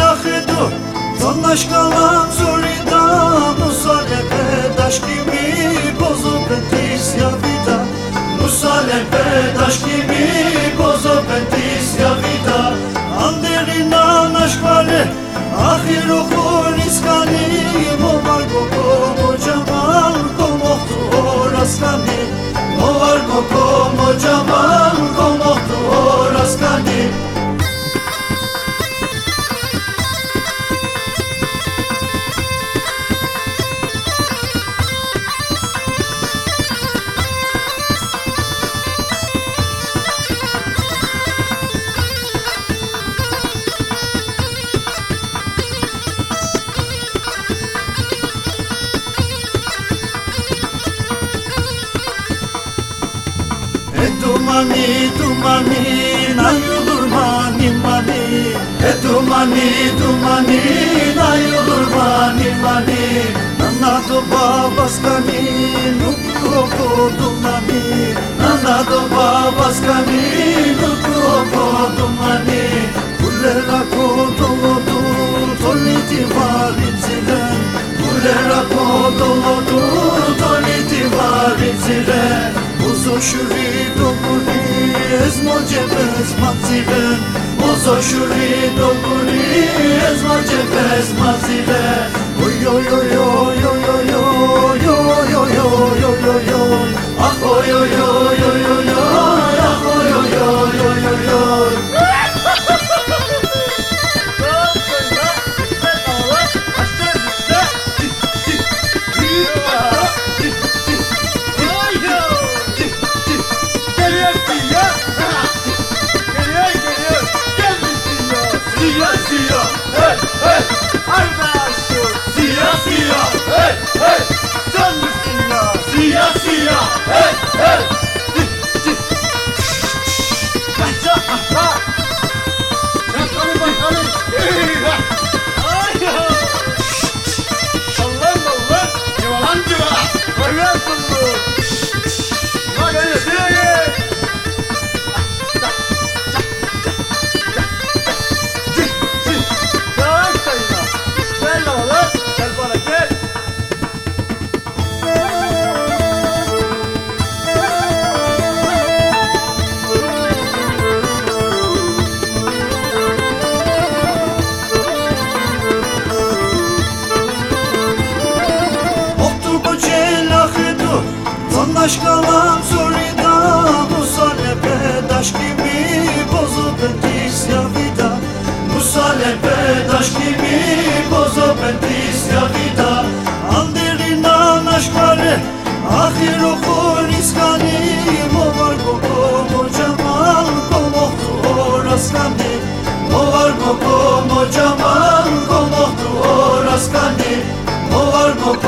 ahidu Zonlaş kalam zorida Musalebe daş kimi Bozo petis yavida Musalebe daş kimi Bozo petis dumani dumani na yulur mani mani. E dumani dumani na yulur mani mani Nana do babaskani nuku dumani Nana do babaskani nuku dumani Kulera kodolodu toliti varinzilen Kulera kodolodu toliti varinzilen shuri doguri ez moje bez mazile Uzo shuri doguri ez moje bez oy oy oy oy oy oy oy oy oy oy oy Ton aşkalan zorida Musalepe daş gibi bozo betis ya vida Musalepe daş gibi bozo betis ya vida Anderina naşkale Ahir okur iskani Movar koko mocaman Komoktu oraskani Movar koko mocaman Komoktu oraskani Movar koko